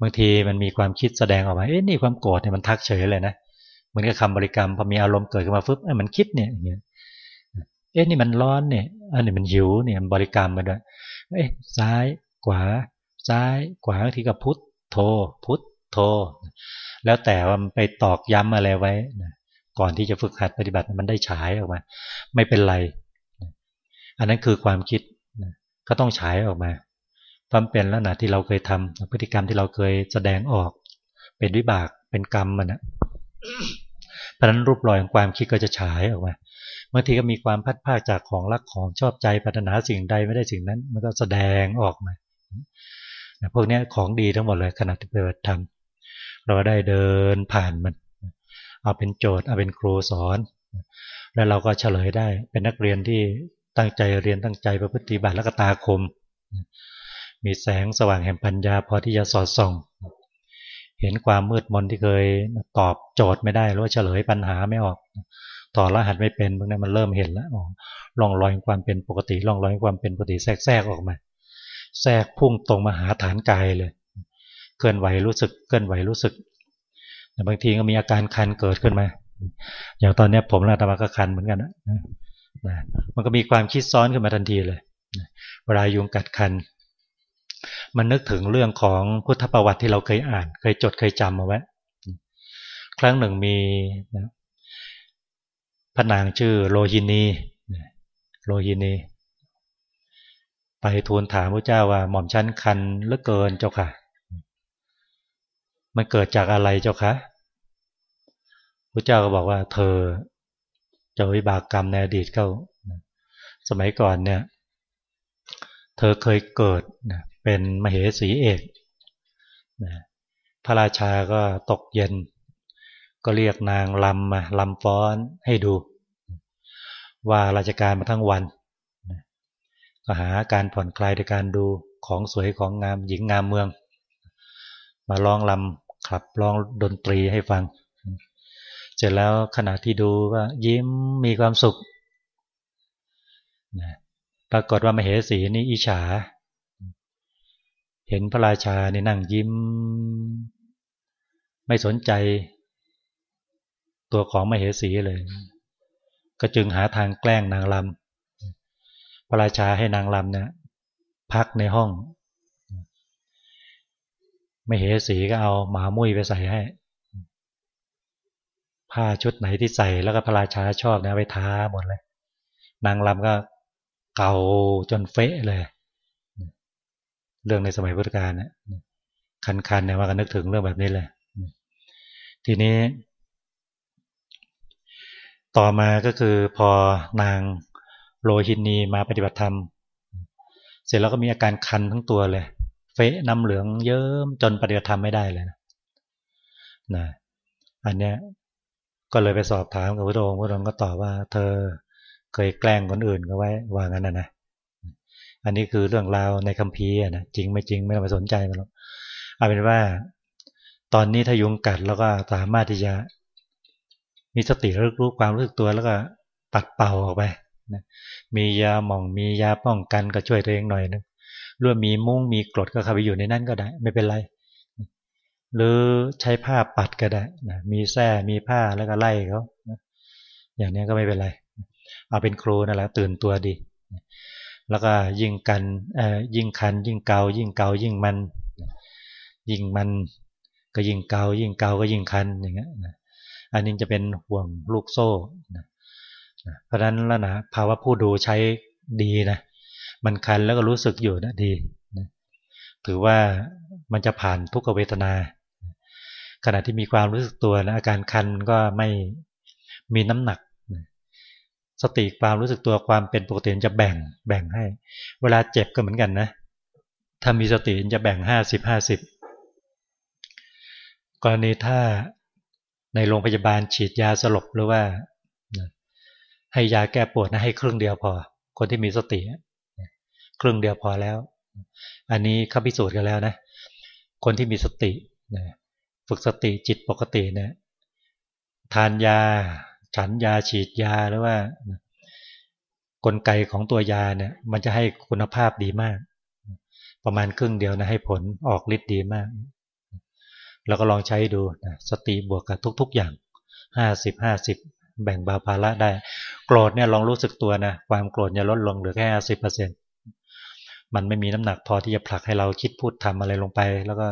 บางทีมันมีความคิดแสดงออกมาเอ๊ะนี่ความโกรธเนี่ยมันทักเฉยเลยนะเหมือนกับคำบริกรรมพอมีอารมณ์เกิดขึ้นมาฟึบเอ้มันคิดเนี่ยอย่างเงี้ยเอ๊ะนี่มันร้อนเนี่ยอันนี้มันหิวเนี่ยบริกรรมมาด้วยเอ๊ะซ้ายขวา ซ้ายขวาทีกับพุทโธพุทโธแล้วแต่ว่ามันไปตอกย้ำอะไรไว้ก่อนที่จะฝึกหัดปฏิบัติมันได้ฉายออกมา ไม่เป็นไร อันนั้นคือความคิด ก็ต้องฉายออกมา ความเป็นลักษณะที่เราเคยทำพฤติกรรมที่เราเคยแสดงออก เป็นวิบากเป็นกรรมมันนะเพราะนั้นรูปรอยของความคิดก็จะฉายออกมาบางทีก็มีความพัดภาคจากของรักของชอบใจปรารถนาสิ่งใดไม่ได้สิ่งนั้น มันก็แสดงออกมาพวกนี้ของดีทั้งหมดเลยขณะที่ปฏิบัติธรรมเราได้เดินผ่านมัน เอาเป็นโจทย์เอาเป็นครูสอน แล้วเราก็เฉลยได้เป็นนักเรียนที่ ตั้งใจเรียนตั้งใจประพฤติบัติและก็ตาคม มีแสงสว่างแห่งปัญญาพอที่จะสอดส่อง เห็นความมืดมนที่เคยตอบโจทย์ไม่ได้หรือว่าเฉลยปัญหาไม่ออก ต่อรหัสไม่เป็นพวกนี้มันเริ่มเห็นแล้วลองลอยความเป็นปกติลองลอยความเป็นปกติแทรกแทรกออกมา แทรกพุ่งตรงมาหาฐานกายเลยเคลื่อนไหวรู้สึกเคลื่อนไหวรู้สึกบางทีก็มีอาการคันเกิดขึ้นมา อย่างตอนนี้ผมและธรรมก็คันเหมือนกันนะ นะมันก็มีความคิดซ้อนขึ้นมาทันทีเลยเวลายุงกัดคัน มันนึกถึงเรื่องของพุทธประวัติที่เราเคยอ่าน เคยจดเคยจำเอาไว้ ครั้งหนึ่งมีนะพระนางชื่อโลหินีโลหินี ไปทูลถามพระเจ้าว่าหม่อมชั้นคันเหลือเกินเจ้าค่ะ มันเกิดจากอะไรเจ้าคะพระเจ้าก็บอกว่า เธอ เจอวิบากกรรมในอดีตเขาสมัยก่อนเนี่ย เธอเคยเกิดเป็นมเหสีเอกพระราชาก็ตกเย็น ก็เรียกนางลำมาลำฟ้อนให้ดู ว่าราชการมาทั้งวันก็หาการผ่อนคลายในการดูของสวยของงามหญิงงามเมือง มาร้องลำขับร้องดนตรีให้ฟัง สร็จแล้วขณะที่ดูว่ายิ้มมีความสุขปรากฏว่ามเหสีนี่อิจฉา เห็นพระราชานี่นั่งยิ้ม ไม่สนใจ ตัวของมเหสีเลย ก็จึงหาทางแกล้งนางลำพระราชาให้นางลำเนี่ยพักในห้องไม่เหสีก็เอาหมามุ้ยไปใส่ให้ ผ้าชุดไหนที่ใส่แล้วก็พระราชาชอบเนี่ยไปท้าหมดเลย นางลำก็เก่าจนเฟะเลย เรื่องในสมัยพุทธกาลเนี่ยคันๆเนี่ยว่ากันนึกถึงเรื่องแบบนี้เลยทีนี้ ต่อมาก็คือพอนางโลหินีมาปฏิบัติธรรม เสร็จแล้วก็มีอาการคันทั้งตัวเลย เฟะน้ำเหลืองเยิ้มจนปฏิบัติธรรมไม่ได้เลยนะนะอันเนี้ย ก็เลยไปสอบถามกับพระองค์พระองค์ก็ตอบว่า เธอเคยแกล้งคนอื่นก็ไว้ว่างั้นนะนะอันนี้คือเรื่องราวในคัมภีร์นะจริงไม่จริงไม่ต้องไปสนใจมันหรอกเอาเป็นว่า ตอนนี้ถ้ายุงกัดแล้วก็สามารถที่จะ มีสติรู้ความรู้สึกตัวแล้วก็ปัดเป่าออกไปนะมียาหม่องมียาป้องกันก็ช่วยตัวเองหน่อยนึงหรือมีมุ้งมีกรดก็เข้าไปอยู่ในนั้นก็ได้ ไม่เป็นไร หรือใช้ผ้าปัดก็ได้นะมีแส้มีผ้าแล้วก็ไล่เขาอย่างนี้ก็ไม่เป็นไร เอาเป็นครูนั่นแหละตื่นตัวดี แล้วก็ยิ่งกันยิ่งคัน ยิ่งเกายิ่งเกายิ่งมัน ยิ่งมันก็ยิ่งเกายิ่งเกาก็ยิ่งคันอย่างเงี้ยอันนี้จะเป็นห่วงลูกโซ่เพราะฉะนั้นแล้วนะภาวะผู้ดูใช้ดีนะมันคันแล้วก็รู้สึกอยู่นะดีถือว่ามันจะผ่านทุกเวทนา ขณะที่มีความรู้สึกตัวนะอาการคันก็ไม่มีน้ำหนัก สติความรู้สึกตัวความเป็นปกติจะแบ่งแบ่งให้ เวลาเจ็บก็เหมือนกันนะ ถ้ามีสติจะแบ่งห้าสิบห้าสิบกรณีถ้าในโรงพยาบาลฉีดยาสลบหรือว่า ให้ยาแก้ปวดนะให้ครึ่งเดียวพอ คนที่มีสติครึ่งเดียวพอแล้ว อันนี้เขาพิสูจน์กันแล้วนะ คนที่มีสติ ฝึกสติจิตปกติเนี่ยทานยา ฉันยาฉีดยาหรือว่ากลไกของตัวยาเนี่ยมันจะให้คุณภาพดีมาก ประมาณครึ่งเดียวนะให้ผลออกฤทธิ์ดีมากเราก็ลองใช้ดูนะสติบวกกับทุก ๆ อย่างห้าสิบห้าสิบแบ่งเบาภาระได้ โกรธเนี่ยลองรู้สึกตัวนะ ความโกรธจะลดลงเหลือแค่ห้าสิบเปอร์เซ็นต์ มันไม่มีน้ำหนักพอที่จะผลักให้เราคิดพูดทำอะไรลงไป แล้วก็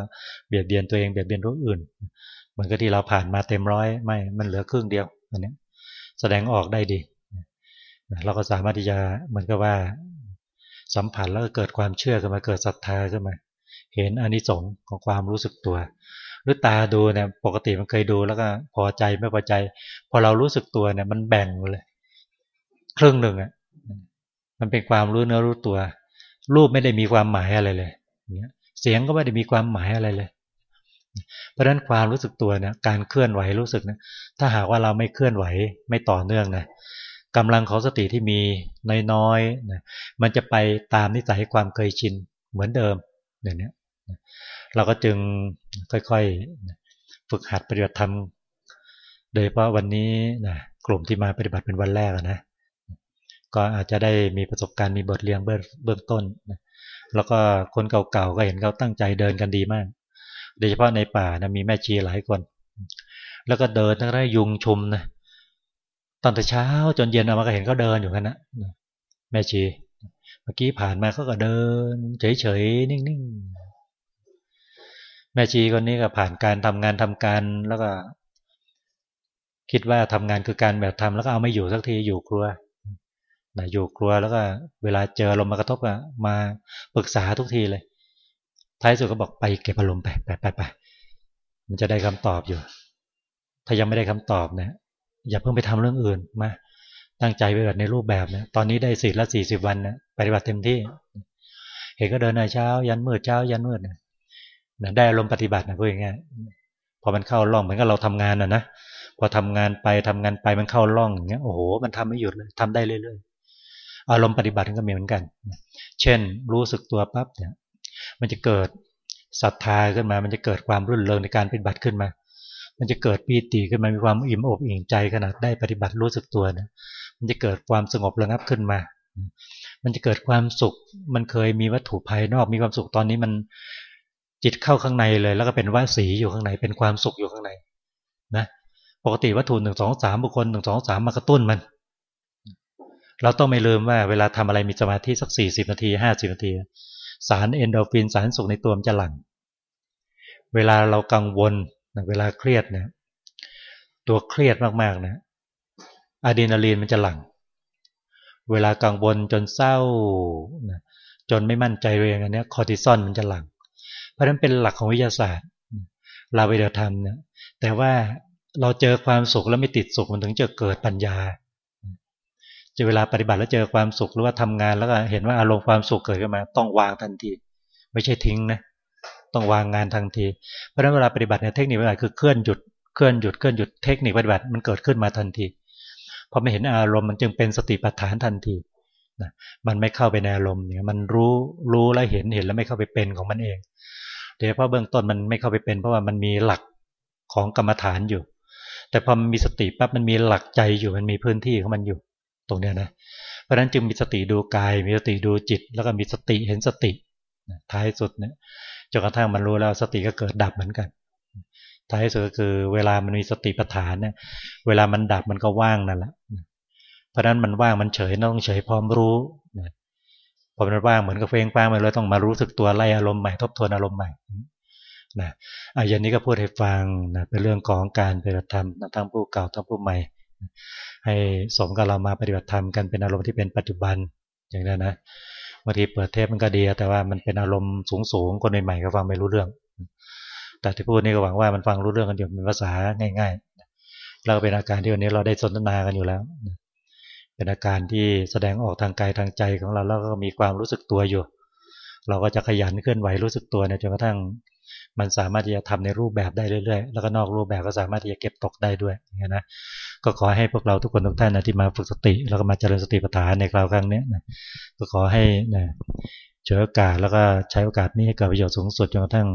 เบียดเบียนตัวเองเบียดเบียนผู้อื่นเหมือนกับที่เราผ่านมาเต็มร้อยไม่มันเหลือครึ่งเดียวอันนี้แสดงออกได้ดีเราก็สามารถที่จะเหมือนกับว่า สัมผัสแล้วก็เกิดความเชื่อขึ้นมาเกิดศรัทธาขึ้นมาเห็นอนิสงส์ของความรู้สึกตัว หรือตาดูเนี่ยปกติมันเคยดูแล้วก็พอใจไม่พอใจ พอเรารู้สึกตัวเนี่ยมันแบ่งเลย ครึ่งหนึ่งอะมันเป็นความรู้เนื้อรู้ตัว รูปไม่ได้มีความหมายอะไรเลยเสียงก็ไม่ได้มีความหมายอะไรเลย เพราะฉะนั้นความรู้สึกตัวเนี่ยการเคลื่อนไหวรู้สึกนะถ้าหากว่าเราไม่เคลื่อนไหวไม่ต่อเนื่องนะกำลังของสติที่มีน้อยๆนะมันจะไปตามนิสัยความเคยชินเหมือนเดิมเดี๋ยวนี้เราก็จึงค่อยๆฝึกหัดปฏิบัติธรรมโดยเฉพาะวันนี้นะกลุ่มที่มาปฏิบัติเป็นวันแรกนะ ก็อาจจะได้มีประสบการณ์มีบทเรียนเบื้องต้นนะแล้วก็คนเก่าๆก็เห็นเขาตั้งใจเดินกันดีมาก โดยเฉพาะในป่านะมีแม่ชีหลายคน แล้วก็เดินทั้งได้ยุงชุมนะตอนแต่เช้าจนเย็นเอามาก็เห็นเขาเดินอยู่กันนะแม่ชี เมื่อกี้ผ่านมาเขาก็เดิน เฉยๆนิ่งๆแม่ชีคนนี้ก็ผ่านการทำงานทำการแล้วก็ คิดว่าทำงานคือการแบบทำแล้วก็เอาไม่อยู่สักทีอยู่ครัว นะอยู่ครัวแล้วก็เวลาเจอลมมากระทบมาปรึกษาทุกทีเลย ท้ายสุดก็บอกไปเก็บอารมณ์ไปไปไปไปมันจะได้คำตอบอยู่ ถ้ายังไม่ได้คำตอบเนะอย่าเพิ่งไปทำเรื่องอื่นมาตั้งใจไปแบบในรูปแบบนะตอนนี้ได้สี่ละสี่สิบวันนะปฏิบัติเต็มที่ เห็นก็เดินในเช้า ยันมืดเช้า ยันมืดนะได้อารมณ์ปฏิบัตินะพูดง่ายพอมันเข้าร่องเหมือนกับเราทำงานนะนะพอทำงานไปทำงานไปมันเข้าร่องอย่างเงี้ยโอ้โหมันทำไม่หยุดเลยทำได้เรื่อยๆ อารมณ์ปฏิบัติก็มีเหมือนกัน เช่น รู้สึกตัวปั๊บเนี่ยมันจะเกิดศรัทธาขึ้นมา มันจะเกิดความรุ่นเริงในการปฏิบัติขึ้นมา มันจะเกิดปีติขึ้นมา มีความอิ่มอกอิ่มใจขนาดได้ปฏิบัติรู้สึกตัวนะมันจะเกิดความสงบระงับขึ้นมา มันจะเกิดความสุข มันเคยมีวัตถุภายนอก มีความสุขตอนนี้มันจิตเข้าข้างในเลย แล้วก็เป็นว่าสีอยู่ข้างใน เป็นความสุขอยู่ข้างใน นะ ปกติวัตถุหนึ่งสองสามบุคคลหนึ่งสองสามมากระตุ้นมัน เราต้องไม่ลืมว่าเวลาทำอะไรมีสมาธิสักสี่สิบนาทีห้าสิบนาที สารเอนโดฟินสารสุขในตัวมันจะหลั่ง เวลาเรากังวลเวลาเครียดเนี่ยตัวเครียดมากๆนะอะดรีนาลีนมันจะหลั่ง เวลากังวลจนเศร้าจนไม่มั่นใจเองอันนี้คอร์ติซอลมันจะหลัง่งราะนั้นเป็นหลักของวิทยาศาสตร์เราไปเดียธรรมเนี่ยแต่ว่าเราเจอความสุขแล้วไม่ติดสุขมันถึงจะเกิดปัญญา จะเวลาปฏิบัติแล้วเจอความสุขหรือว่าทำงานแล้วก็เห็นว่าอารมณ์ความสุขเกิดขึ้นมา ต้องวางทันที ไม่ใช่ทิ้งนะต้องวางงานทันที เพราะฉะนั้นเวลาปฏิบัติเนี่ยเทคนิคปฏิบัติคือเคลื่อนหยุดเคลื่อนหยุดเคลื่อนหยุดเทคนิคปฏิบัติมันเกิดขึ้นมาทันทีพอไม่เห็นอารมณ์มันจึงเป็นสติปัฏฐานทันทีนะมันไม่เข้าไปในอารมณ์เนี่ยมันรู้รู้แล้วเห็นเห็นแล้วไม่เข้าไปเป็นของมันเองโดยเฉพาะเบื้องต้นมันไม่เข้าไปเป็น เพราะว่ามันมีหลักของกรรมฐานอยู่ แต่พอมีสติปั๊บมันมีหลักใจอยู่มันมีพื้นที่ของมันอยู่ ตรงเนี้ยนะเพราะฉะนั้นจึงมีสติดูกาย มีสติดูจิต แล้วก็มีสติเห็นสติท้ายสุดเนี่ยจนกระทั่งมันรู้แล้วสติก็เกิดดับเหมือนกัน ท้ายสุดก็คือเวลามันมีสติปัฏฐานเนี่ย เวลามันดับมันก็ว่างนั่นแหละเพราะฉะนั้นมันว่างมันเฉยต้องเฉยพร้อมรู้พอมันว่างเหมือนกับเฟ้งฟ้างไปเลยต้องมารู้สึกตัวไล่อารมณ์ใหม่ทบทวนอารมณ์ใหม่นะอาอย่างนี้ก็พูดให้ฟังนะเป็นเรื่องของการปฏิบัติธรรมทั้งผู้เก่าทั้งผู้ใหม่ ให้สมกับเรามาปฏิบัติธรรมกันเป็นอารมณ์ที่เป็นปัจจุบันอย่างนั้นนะบางทีเปิดเทปมันก็ดี แต่ว่ามันเป็นอารมณ์สูงสูงคนใหม่ๆก็ฟังไม่รู้เรื่อง แต่ที่พูดนี่ก็หวังว่ามันฟังรู้เรื่องกันอยู่เป็นภาษาง่าย ๆ เราเป็นอาการที่วันนี้เราได้สนทนากันอยู่แล้ว เป็นอาการที่แสดงออกทางกายทางใจของเราแล้วก็มีความรู้สึกตัวอยู่ เราก็จะขยันเคลื่อนไหวรู้สึกตัวเนี่ยจนกระทั่งมันสามารถที่จะทำในรูปแบบได้เรื่อยๆ แล้วก็นอกรูปแบบก็สามารถที่จะเก็บตกได้ด้วยอย่างนี้นะ ก็ขอให้พวกเราทุกคนทุกท่านนะที่มาฝึกสติ แล้วก็มาเจริญสติปัฏฐานในคราวครั้งนี้นะก็ขอให้นะเฉลโอกาสแล้วก็ใช้โอกาสนี้ให้เกิดประโยชน์สูงสุดจนกระทั่ง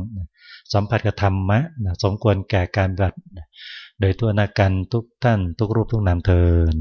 สัมผัสกับธรรมะนะสมควรแก่การบัติ โดยตัวนาการทุกท่าน ทุกรูปทุกนามเทิน